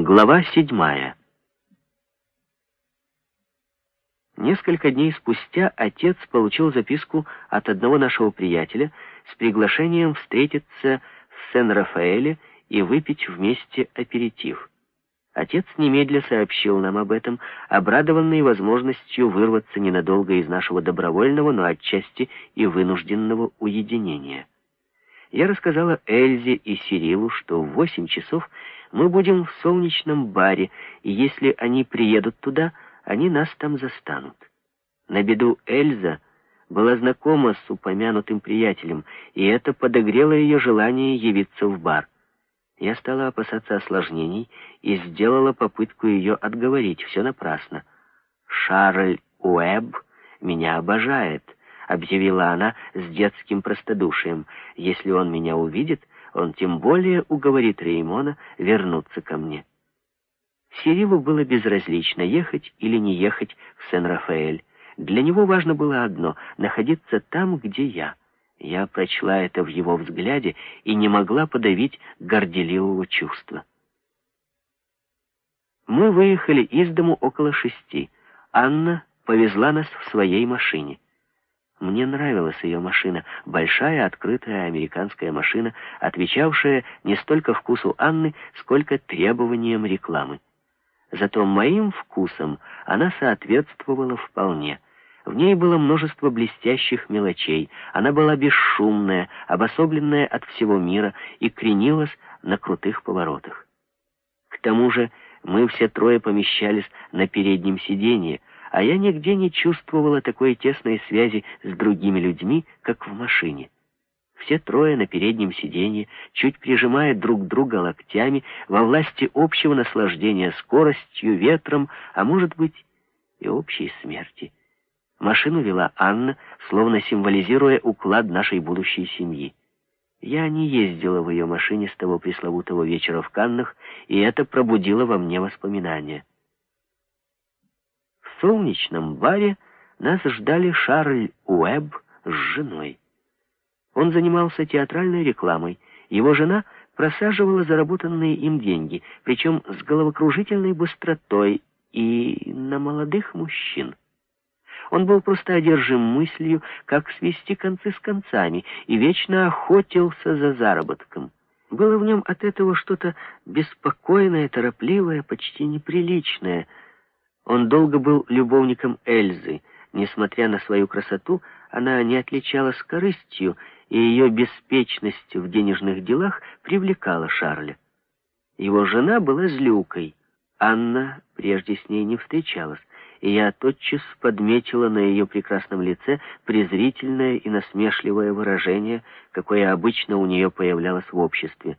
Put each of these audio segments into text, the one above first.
Глава седьмая. Несколько дней спустя отец получил записку от одного нашего приятеля с приглашением встретиться в Сен-Рафаэле и выпить вместе аперитив. Отец немедля сообщил нам об этом, обрадованный возможностью вырваться ненадолго из нашего добровольного, но отчасти и вынужденного уединения. Я рассказала Эльзе и Сирилу, что в восемь часов мы будем в солнечном баре, и если они приедут туда, они нас там застанут. На беду Эльза была знакома с упомянутым приятелем, и это подогрело ее желание явиться в бар. Я стала опасаться осложнений и сделала попытку ее отговорить. Все напрасно. Шарль Уэбб меня обожает объявила она с детским простодушием. «Если он меня увидит, он тем более уговорит Реймона вернуться ко мне». Сирилу было безразлично, ехать или не ехать в Сен-Рафаэль. Для него важно было одно — находиться там, где я. Я прочла это в его взгляде и не могла подавить горделивого чувства. Мы выехали из дому около шести. Анна повезла нас в своей машине. Мне нравилась ее машина, большая открытая американская машина, отвечавшая не столько вкусу Анны, сколько требованиям рекламы. Зато моим вкусам она соответствовала вполне. В ней было множество блестящих мелочей. Она была бесшумная, обособленная от всего мира и кренилась на крутых поворотах. К тому же мы все трое помещались на переднем сиденье, а я нигде не чувствовала такой тесной связи с другими людьми, как в машине. Все трое на переднем сиденье, чуть прижимая друг друга локтями, во власти общего наслаждения скоростью, ветром, а может быть и общей смерти. Машину вела Анна, словно символизируя уклад нашей будущей семьи. Я не ездила в ее машине с того пресловутого вечера в Каннах, и это пробудило во мне воспоминания солнечном баре нас ждали Шарль Уэбб с женой. Он занимался театральной рекламой. Его жена просаживала заработанные им деньги, причем с головокружительной быстротой и на молодых мужчин. Он был просто одержим мыслью, как свести концы с концами, и вечно охотился за заработком. Было в нем от этого что-то беспокойное, торопливое, почти неприличное — он долго был любовником Эльзы. Несмотря на свою красоту, она не отличалась корыстью, и ее беспечность в денежных делах привлекала Шарля. Его жена была злюкой. Анна прежде с ней не встречалась, и я тотчас подметила на ее прекрасном лице презрительное и насмешливое выражение, какое обычно у нее появлялось в обществе.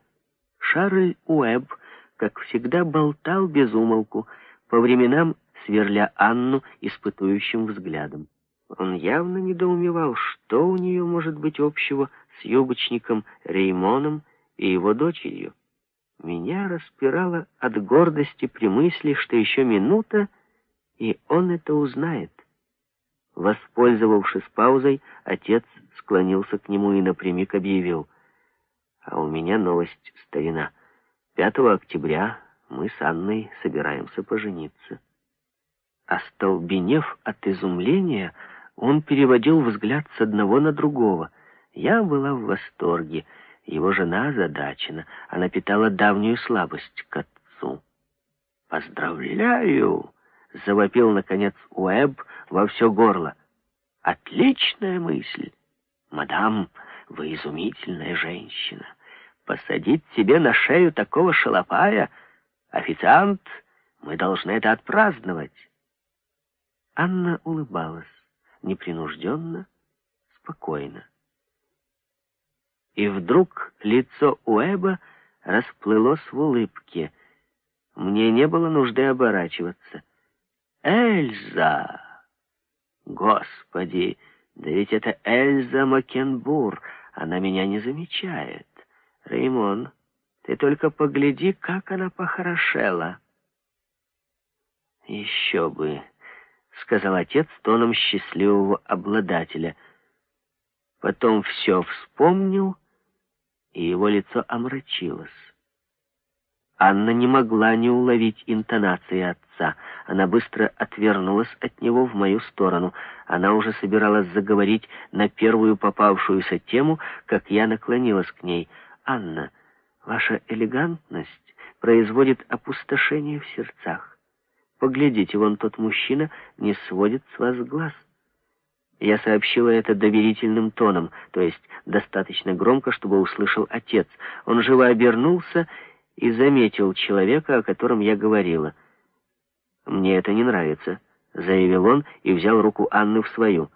Шарль Уэбб, как всегда, болтал без умолку, по временам сверля Анну испытующим взглядом. Он явно недоумевал, что у нее может быть общего с юбочником Реймоном и его дочерью. Меня распирало от гордости при мысли, что еще минута, и он это узнает. Воспользовавшись паузой, отец склонился к нему и напрямик объявил. «А у меня новость, старина. 5 октября мы с Анной собираемся пожениться». Остолбенев от изумления, он переводил взгляд с одного на другого. Я была в восторге. Его жена озадачена. Она питала давнюю слабость к отцу. «Поздравляю!» — завопил, наконец, Уэбб во все горло. «Отличная мысль! Мадам, вы изумительная женщина. Посадить себе на шею такого шалопая? Официант, мы должны это отпраздновать». Анна улыбалась, непринужденно, спокойно. И вдруг лицо Уэба расплылось в улыбке. Мне не было нужды оборачиваться. «Эльза! Господи, да ведь это Эльза Макенбур! Она меня не замечает. Реймон, ты только погляди, как она похорошела!» «Еще бы!» — сказал отец тоном счастливого обладателя. Потом все вспомнил, и его лицо омрачилось. Анна не могла не уловить интонации отца. Она быстро отвернулась от него в мою сторону. Она уже собиралась заговорить на первую попавшуюся тему, как я наклонилась к ней. «Анна, ваша элегантность производит опустошение в сердцах. Поглядите, вон тот мужчина не сводит с вас глаз». Я сообщила это доверительным тоном, то есть достаточно громко, чтобы услышал отец. Он живо обернулся и заметил человека, о котором я говорила. «Мне это не нравится», — заявил он и взял руку Анны в свою.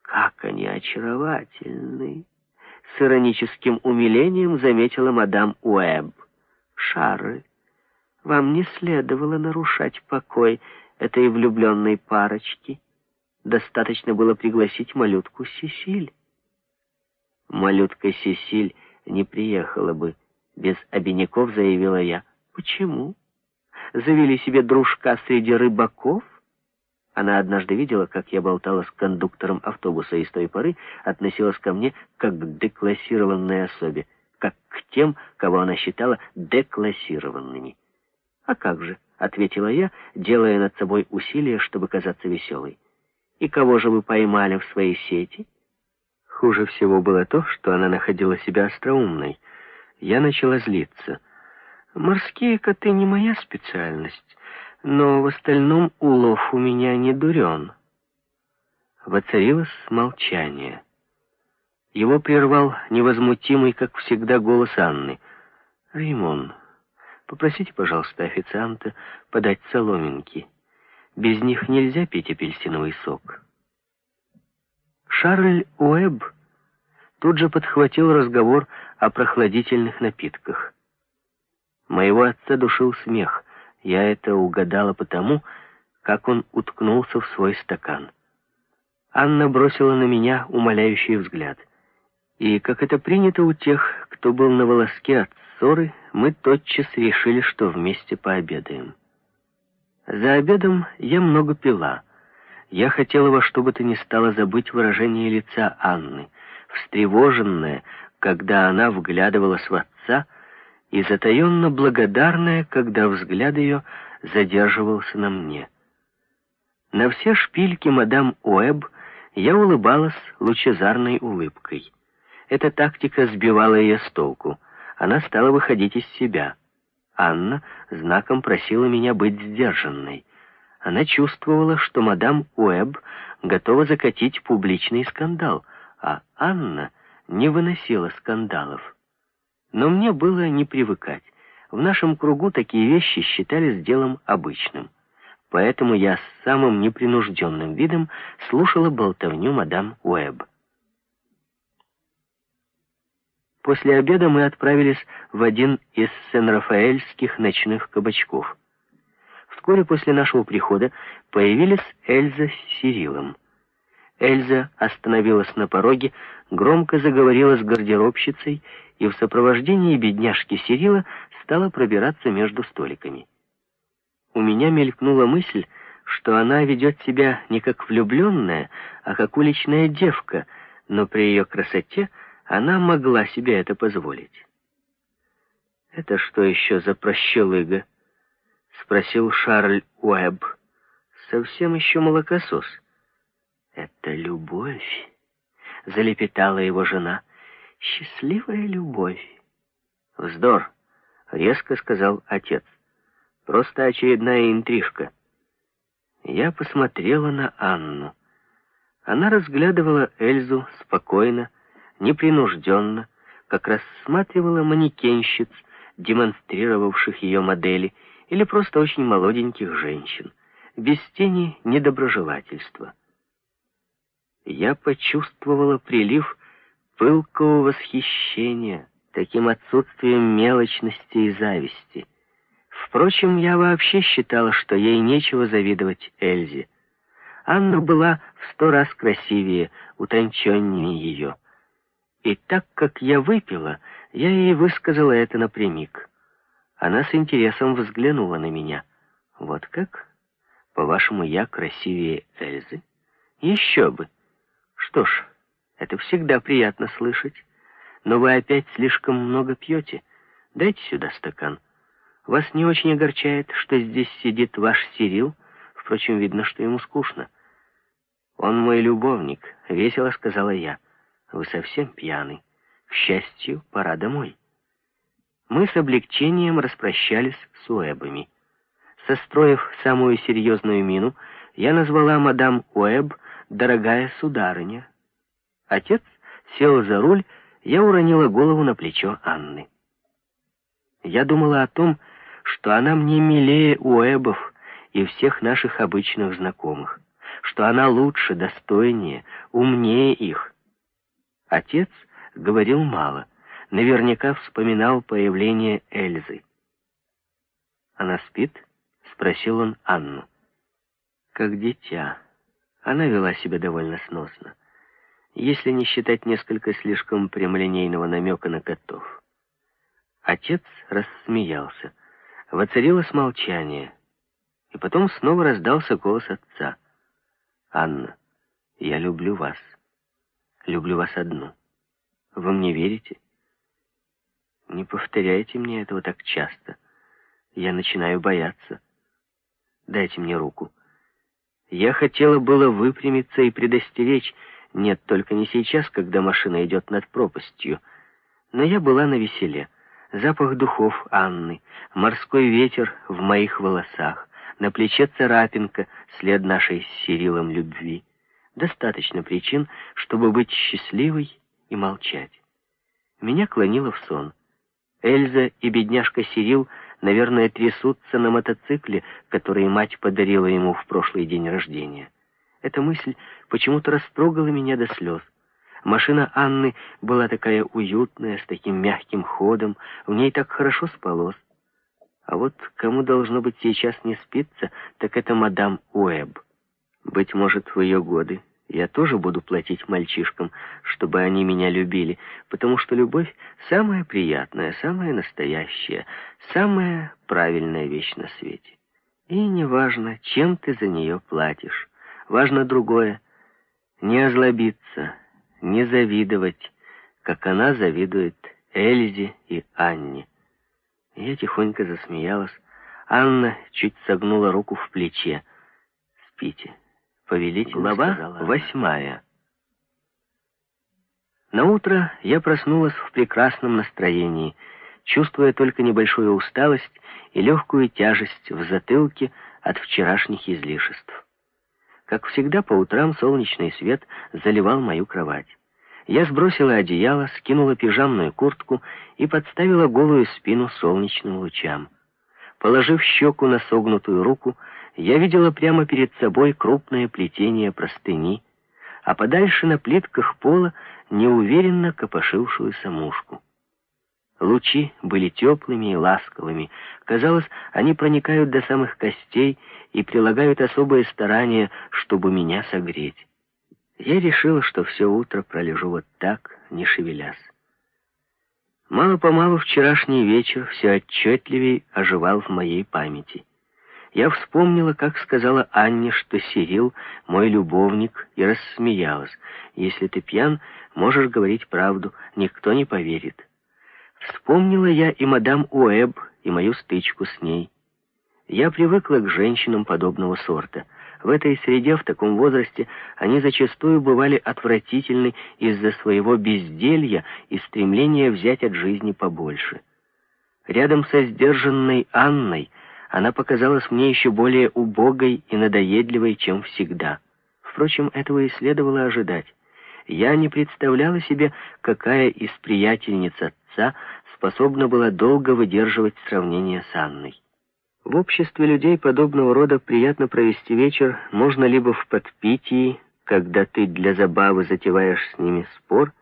«Как они очаровательны!» — с ироническим умилением заметила мадам Уэбб. «Шары, вам не следовало нарушать покой этой влюбленной парочки. Достаточно было пригласить малютку Сесиль». Малютка Сесиль не приехала бы, без обиняков заявила я. Почему? Завели себе дружка среди рыбаков? Она однажды видела, как я болтала с кондуктором автобуса, и с той поры относилась ко мне как к деклассированной особе, как к тем, кого она считала деклассированными. «А как же?» — ответила я, делая над собой усилия, чтобы казаться веселой. «И кого же вы поймали в своей сети?» Хуже всего было то, что она находила себя остроумной — я начала злиться. Морские коты не моя специальность, но в остальном улов у меня не дурен. Воцарилось молчание. Его прервал невозмутимый, как всегда, голос Анны. «Римон, попросите, пожалуйста, официанта подать соломинки. Без них нельзя пить апельсиновый сок». Шарль Уэбб тут же подхватил разговор о прохладительных напитках. Моего отца душил смех. Я это угадала потому, как он уткнулся в свой стакан. Анна бросила на меня умоляющий взгляд. И, как это принято у тех, кто был на волоске от ссоры, мы тотчас решили, что вместе пообедаем. За обедом я много пила. Я хотела во что бы то ни стало забыть выражение лица Анны — встревоженная, когда она вглядывалась в отца, и затаенно благодарная, когда взгляд ее задерживался на мне. На все шпильки мадам Уэбб я улыбалась лучезарной улыбкой. Эта тактика сбивала ее с толку. Она стала выходить из себя. Анна знаком просила меня быть сдержанной. Она чувствовала, что мадам Уэбб готова закатить публичный скандал — а Анна не выносила скандалов. Но мне было не привыкать. В нашем кругу такие вещи считались делом обычным. Поэтому я с самым непринужденным видом слушала болтовню мадам Уэбб. После обеда мы отправились в один из сен-рафаэльских ночных кабачков. Вскоре после нашего прихода появились Эльза с Сирилом. Эльза остановилась на пороге, громко заговорила с гардеробщицей и в сопровождении бедняжки Сирила стала пробираться между столиками. У меня мелькнула мысль, что она ведет себя не как влюбленная, а как уличная девка, но при ее красоте она могла себе это позволить. «Это что еще за прощелыга?» — спросил Шарль Уэбб. «Совсем еще молокосос». «Это любовь», — залепетала его жена. «Счастливая любовь». «Вздор», — резко сказал отец. «Просто очередная интрижка». Я посмотрела на Анну. Она разглядывала Эльзу спокойно, непринужденно, как рассматривала манекенщиц, демонстрировавших ее модели, или просто очень молоденьких женщин, без тени недоброжелательства я почувствовала прилив пылкого восхищения, таким отсутствием мелочности и зависти. Впрочем, я вообще считала, что ей нечего завидовать Эльзе. Анна была в сто раз красивее, утонченнее ее. И так как я выпила, я ей высказала это напрямик. Она с интересом взглянула на меня. «Вот как? По-вашему, я красивее Эльзы? Еще бы!» Что ж, это всегда приятно слышать. Но вы опять слишком много пьете. Дайте сюда стакан. Вас не очень огорчает, что здесь сидит ваш Сирил? Впрочем, видно, что ему скучно. Он мой любовник, весело сказала я. Вы совсем пьяный. К счастью, пора домой. Мы с облегчением распрощались с Уэбами. Состроив самую серьезную мину, я назвала мадам Уэб «дорогая сударыня». Отец сел за руль, я уронила голову на плечо Анны. Я думала о том, что она мне милее Уэбов и всех наших обычных знакомых, что она лучше, достойнее, умнее их. Отец говорил мало, наверняка вспоминал появление Эльзы. «Она спит?» — спросил он Анну. «Как дитя». Она вела себя довольно сносно, если не считать несколько слишком прямолинейного намека на котов. Отец рассмеялся. Воцарилось молчание, и потом снова раздался голос отца. «Анна, я люблю вас. Люблю вас одну. Вы мне верите?» «Не повторяйте мне этого так часто. Я начинаю бояться. Дайте мне руку». Я хотела было выпрямиться и предостеречь, нет, только не сейчас, когда машина идет над пропастью. Но я была на веселе запах духов Анны, морской ветер в моих волосах, на плече царапинка, след нашей с Сирилом любви. Достаточно причин, чтобы быть счастливой и молчать. Меня клонило в сон. Эльза и бедняжка Сирил, наверное, трясутся на мотоцикле, который мать подарила ему в прошлый день рождения. Эта мысль почему-то растрогала меня до слез. Машина Анны была такая уютная, с таким мягким ходом, в ней так хорошо спалось. А вот кому должно быть сейчас не спится, так это мадам Уэб. Быть может, в ее годы я тоже буду платить мальчишкам, чтобы они меня любили, потому что любовь — самая приятная, самая настоящая, самая правильная вещь на свете. И неважно, чем ты за нее платишь. Важно другое — не озлобиться, не завидовать, как она завидует Эльзе и Анне. Я тихонько засмеялась. Анна чуть согнула руку в плече. «Спите, повелитель Глава восьмая. На утро я проснулась в прекрасном настроении, чувствуя только небольшую усталость и легкую тяжесть в затылке от вчерашних излишеств. Как всегда, по утрам солнечный свет заливал мою кровать. Я сбросила одеяло, скинула пижамную куртку и подставила голую спину солнечным лучам. Положив щеку на согнутую руку, я видела прямо перед собой крупное плетение простыни, а подальше на плитках пола неуверенно копошившуюся мушку. Лучи были теплыми и ласковыми. Казалось, они проникают до самых костей и прилагают особые старания, чтобы меня согреть. Я решила, что все утро пролежу вот так, не шевелясь. Мало-помалу вчерашний вечер все отчетливее оживал в моей памяти. Я вспомнила, как сказала Анне, что Сирил — мой любовник, и рассмеялась. «Если ты пьян, можешь говорить правду, никто не поверит». Вспомнила я и мадам Уэб, и мою стычку с ней. Я привыкла к женщинам подобного сорта. В этой среде, в таком возрасте, они зачастую бывали отвратительны из-за своего безделья и стремления взять от жизни побольше. Рядом со сдержанной Анной она показалась мне еще более убогой и надоедливой, чем всегда. Впрочем, этого и следовало ожидать. Я не представляла себе, какая из приятельниц отца способна была долго выдерживать сравнение с Анной. В обществе людей подобного рода приятно провести вечер можно либо в подпитии, когда ты для забавы затеваешь с ними спор,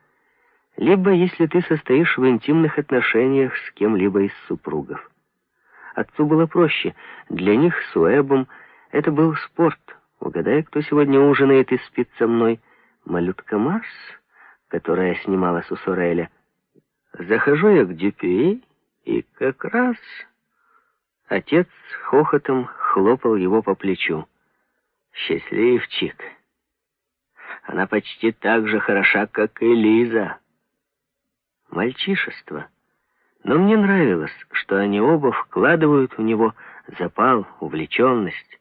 либо если ты состоишь в интимных отношениях с кем-либо из супругов. Отцу было проще. Для них с Уэбом это был спорт. Угадай, кто сегодня ужинает и спит со мной. Малютка Марс, которая снималась у Сореля. Захожу я к Дюпюи, и как раз... Отец хохотом хлопал его по плечу. «Счастливчик! Она почти так же хороша, как и Лиза!» Мальчишество. Но мне нравилось, что они оба вкладывают в него запал, увлеченность.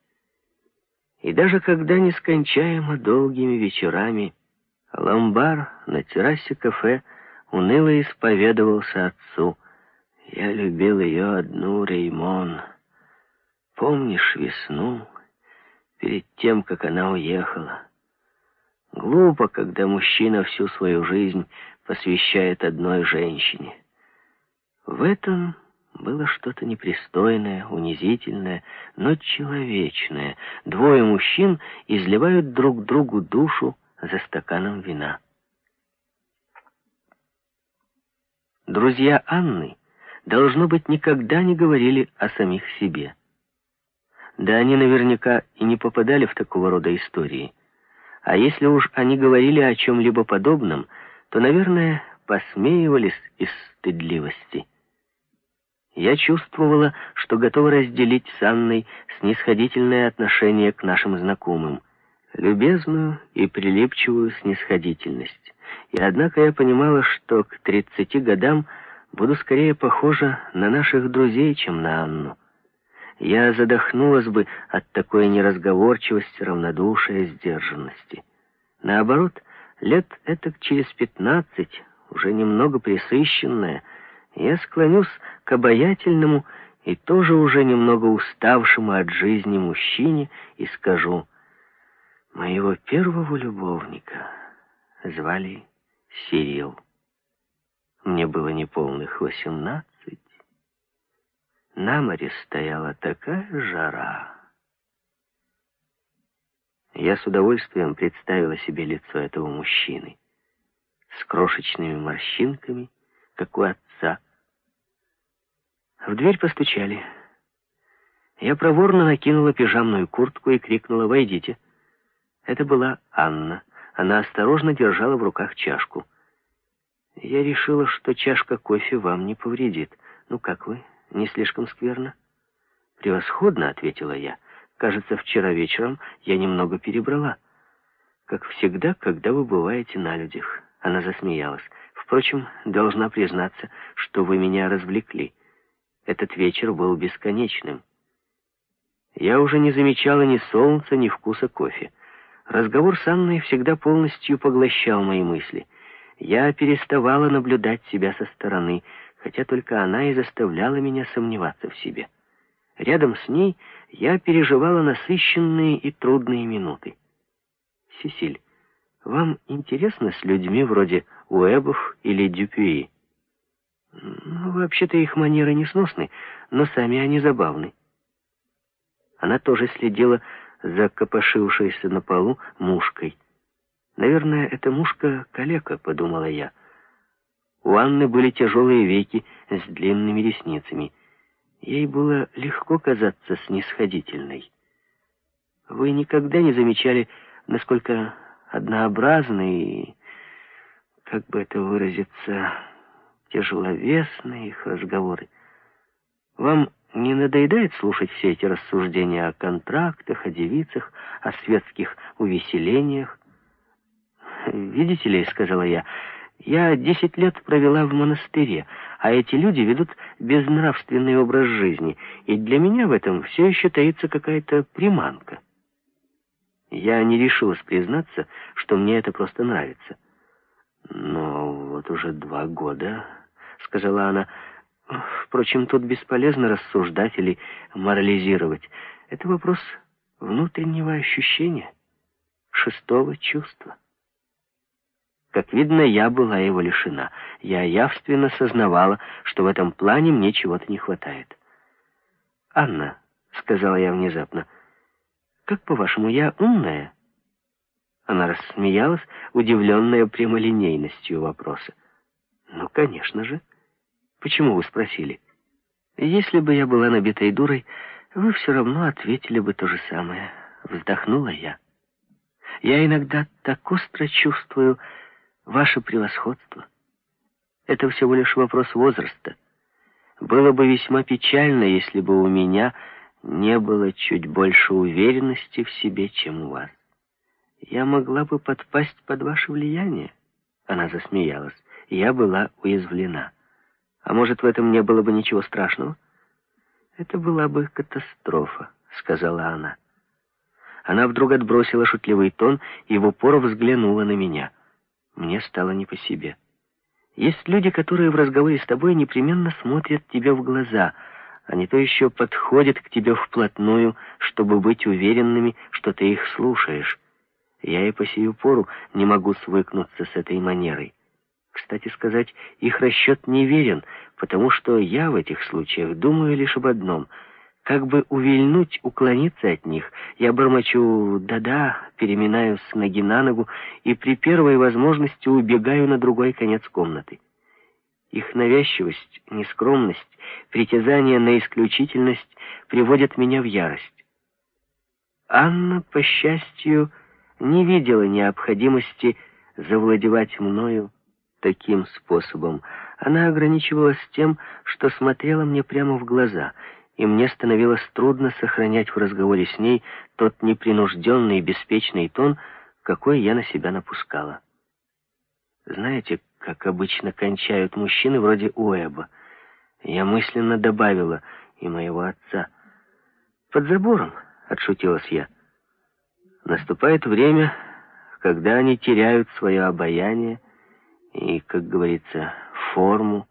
И даже когда нескончаемо долгими вечерами Ламбар на террасе кафе уныло исповедовался отцу. «Я любил ее одну, Реймон. Помнишь весну, перед тем, как она уехала? Глупо, когда мужчина всю свою жизнь посвящает одной женщине. В этом было что-то непристойное, унизительное, но человечное. Двое мужчин изливают друг другу душу за стаканом вина. Друзья Анны, должно быть, никогда не говорили о самих себе. Да они наверняка и не попадали в такого рода истории. А если уж они говорили о чем-либо подобном, то, наверное, посмеивались из стыдливости. Я чувствовала, что готова разделить с Анной снисходительное отношение к нашим знакомым, любезную и прилипчивую снисходительность. И однако я понимала, что к 30 годам буду скорее похожа на наших друзей, чем на Анну. Я задохнулась бы от такой неразговорчивости, равнодушия, сдержанности. Наоборот, лет этак через пятнадцать, уже немного присыщенная, я склонюсь к обаятельному и тоже уже немного уставшему от жизни мужчине и скажу, моего первого любовника звали Сирил. Мне было неполных восемнадцать. На море стояла такая жара. Я с удовольствием представила себе лицо этого мужчины с крошечными морщинками, как у отца. В дверь постучали. Я проворно накинула пижамную куртку и крикнула «Войдите». Это была Анна. Она осторожно держала в руках чашку. Я решила, что чашка кофе вам не повредит. Ну, как вы? Не слишком скверно? Превосходно, ответила я. Кажется, вчера вечером я немного перебрала. Как всегда, когда вы бываете на людях. Она засмеялась. Впрочем, должна признаться, что вы меня развлекли. Этот вечер был бесконечным. Я уже не замечала ни солнца, ни вкуса кофе. Разговор с Анной всегда полностью поглощал мои мысли. Я переставала наблюдать себя со стороны, хотя только она и заставляла меня сомневаться в себе. Рядом с ней я переживала насыщенные и трудные минуты. «Сесиль, вам интересно с людьми вроде Уэбов или Дюпюи?» «Ну, вообще-то их манеры несносны, но сами они забавны». Она тоже следила за копошившейся на полу мушкой. «Наверное, это мушка-калека», — подумала я. У Анны были тяжелые веки с длинными ресницами. Ей было легко казаться снисходительной. Вы никогда не замечали, насколько однообразны и, как бы это выразиться, тяжеловесные их разговоры. Вам не надоедает слушать все эти рассуждения о контрактах, о девицах, о светских увеселениях? «Видите ли», — сказала я, — «я десять лет провела в монастыре, а эти люди ведут безнравственный образ жизни, и для меня в этом все еще таится какая-то приманка». Я не решилась признаться, что мне это просто нравится. «Но вот уже два года», — сказала она, — Впрочем, тут бесполезно рассуждать или морализировать. Это вопрос внутреннего ощущения, шестого чувства. Как видно, я была его лишена. Я явственно сознавала, что в этом плане мне чего-то не хватает. «Анна», — сказала я внезапно, — «как, по-вашему, я умная?» Она рассмеялась, удивленная прямолинейностью вопроса. «Ну, конечно же». Почему вы спросили? Если бы я была набитой дурой, вы все равно ответили бы то же самое. Вздохнула я. Я иногда так остро чувствую ваше превосходство. Это всего лишь вопрос возраста. Было бы весьма печально, если бы у меня не было чуть больше уверенности в себе, чем у вас. Я могла бы подпасть под ваше влияние. Она засмеялась. Я была уязвлена. А может, в этом не было бы ничего страшного? Это была бы катастрофа, сказала она. Она вдруг отбросила шутливый тон и в упор взглянула на меня. Мне стало не по себе. Есть люди, которые в разговоре с тобой непременно смотрят тебе в глаза, а не то еще подходят к тебе вплотную, чтобы быть уверенными, что ты их слушаешь. Я и по сию пору не могу свыкнуться с этой манерой. Кстати сказать, их расчет неверен, потому что я в этих случаях думаю лишь об одном. Как бы увильнуть, уклониться от них, я бормочу «да-да», переминаюсь с ноги на ногу и при первой возможности убегаю на другой конец комнаты. Их навязчивость, нескромность, притязание на исключительность приводят меня в ярость. Анна, по счастью, не видела необходимости завладевать мною, таким способом. Она ограничивалась тем, что смотрела мне прямо в глаза, и мне становилось трудно сохранять в разговоре с ней тот непринужденный и беспечный тон, какой я на себя напускала. Знаете, как обычно кончают мужчины вроде Уэба. Я мысленно добавила и моего отца. «Под забором», — отшутилась я. Наступает время, когда они теряют свое обаяние, и, как говорится, форму.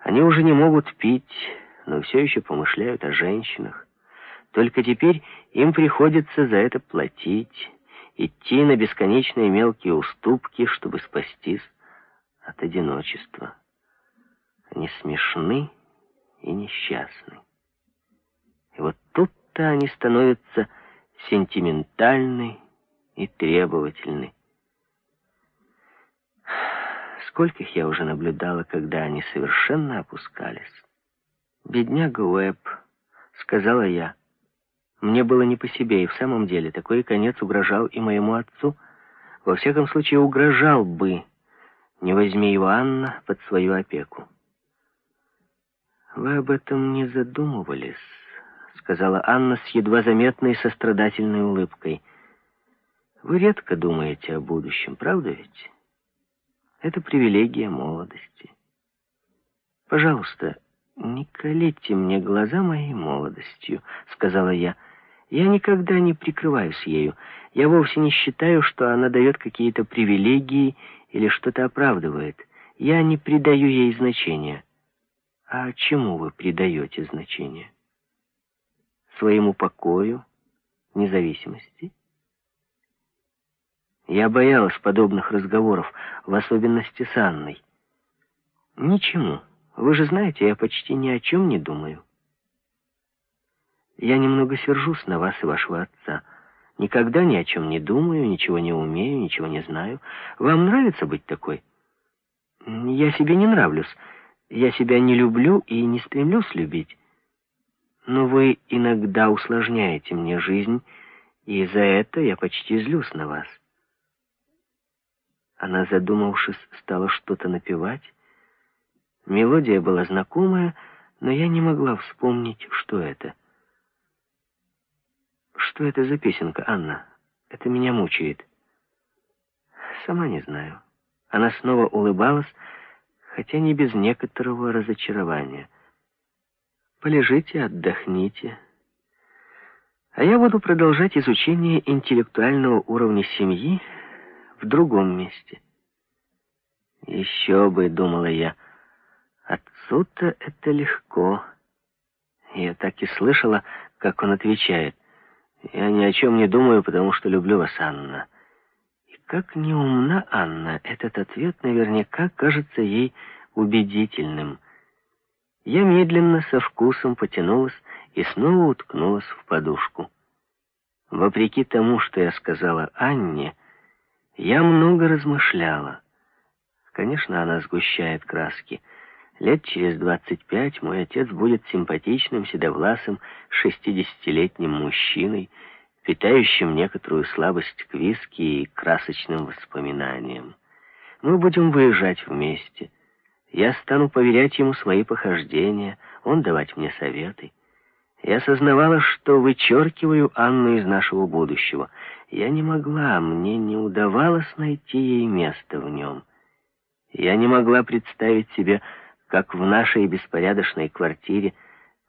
Они уже не могут пить, но все еще помышляют о женщинах. Только теперь им приходится за это платить, идти на бесконечные мелкие уступки, чтобы спастись от одиночества. Они смешны и несчастны. И вот тут-то они становятся сентиментальны и требовательны. Скольких я уже наблюдала, когда они совершенно опускались. «Бедняга Уэб», — сказала я. Мне было не по себе, и в самом деле такой конец угрожал и моему отцу. Во всяком случае, угрожал бы, не возьми его Анна под свою опеку. «Вы об этом не задумывались», — сказала Анна с едва заметной сострадательной улыбкой. «Вы редко думаете о будущем, правда ведь?» Это привилегия молодости. Пожалуйста, не колите мне глаза моей молодостью, сказала я. Я никогда не прикрываюсь ею. Я вовсе не считаю, что она дает какие-то привилегии или что-то оправдывает. Я не придаю ей значения. А чему вы придаете значение? Своему покою, независимости? Я боялась подобных разговоров, в особенности с Анной. Ничему. Вы же знаете, я почти ни о чем не думаю. Я немного сержусь на вас и вашего отца. Никогда ни о чем не думаю, ничего не умею, ничего не знаю. Вам нравится быть такой? Я себе не нравлюсь. Я себя не люблю и не стремлюсь любить. Но вы иногда усложняете мне жизнь, и за это я почти злюсь на вас. Она, задумавшись, стала что-то напевать. Мелодия была знакомая, но я не могла вспомнить, что это. Что это за песенка, Анна? Это меня мучает. Сама не знаю. Она снова улыбалась, хотя не без некоторого разочарования. Полежите, отдохните. А я буду продолжать изучение интеллектуального уровня семьи, в другом месте. Еще бы, думала я, отцу-то это легко. Я так и слышала, как он отвечает. Я ни о чем не думаю, потому что люблю вас, Анна. И как неумна Анна, этот ответ наверняка кажется ей убедительным. Я медленно, со вкусом потянулась и снова уткнулась в подушку. Вопреки тому, что я сказала Анне, я много размышляла. Конечно, она сгущает краски. Лет через двадцать пять мой отец будет симпатичным, седовласым, шестидесятилетним мужчиной, питающим некоторую слабость к виски и красочным воспоминаниям. Мы будем выезжать вместе. Я стану поверять ему свои похождения, он давать мне советы. Я осознавала, что вычеркиваю Анну из нашего будущего. Я не могла, мне не удавалось найти ей место в нем. Я не могла представить себе, как в нашей беспорядочной квартире,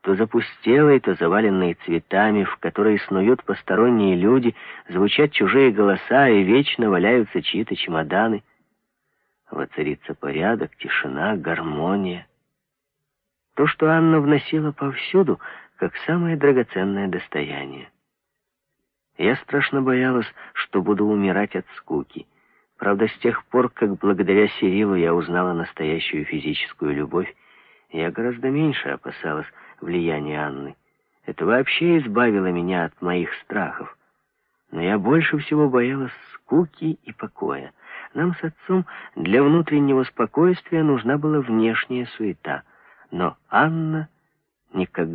то запустелой, то заваленной цветами, в которой снуют посторонние люди, звучат чужие голоса и вечно валяются чьи-то чемоданы. Воцарится порядок, тишина, гармония. То, что Анна вносила повсюду, как самое драгоценное достояние. Я страшно боялась, что буду умирать от скуки. Правда, с тех пор, как благодаря Сирилу я узнала настоящую физическую любовь, я гораздо меньше опасалась влияния Анны. Это вообще избавило меня от моих страхов. Но я больше всего боялась скуки и покоя. Нам с отцом для внутреннего спокойствия нужна была внешняя суета. Но Анна никогда